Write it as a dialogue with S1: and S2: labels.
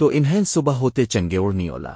S1: تو انہیں صبح ہوتے چنگے اڑنی اولا۔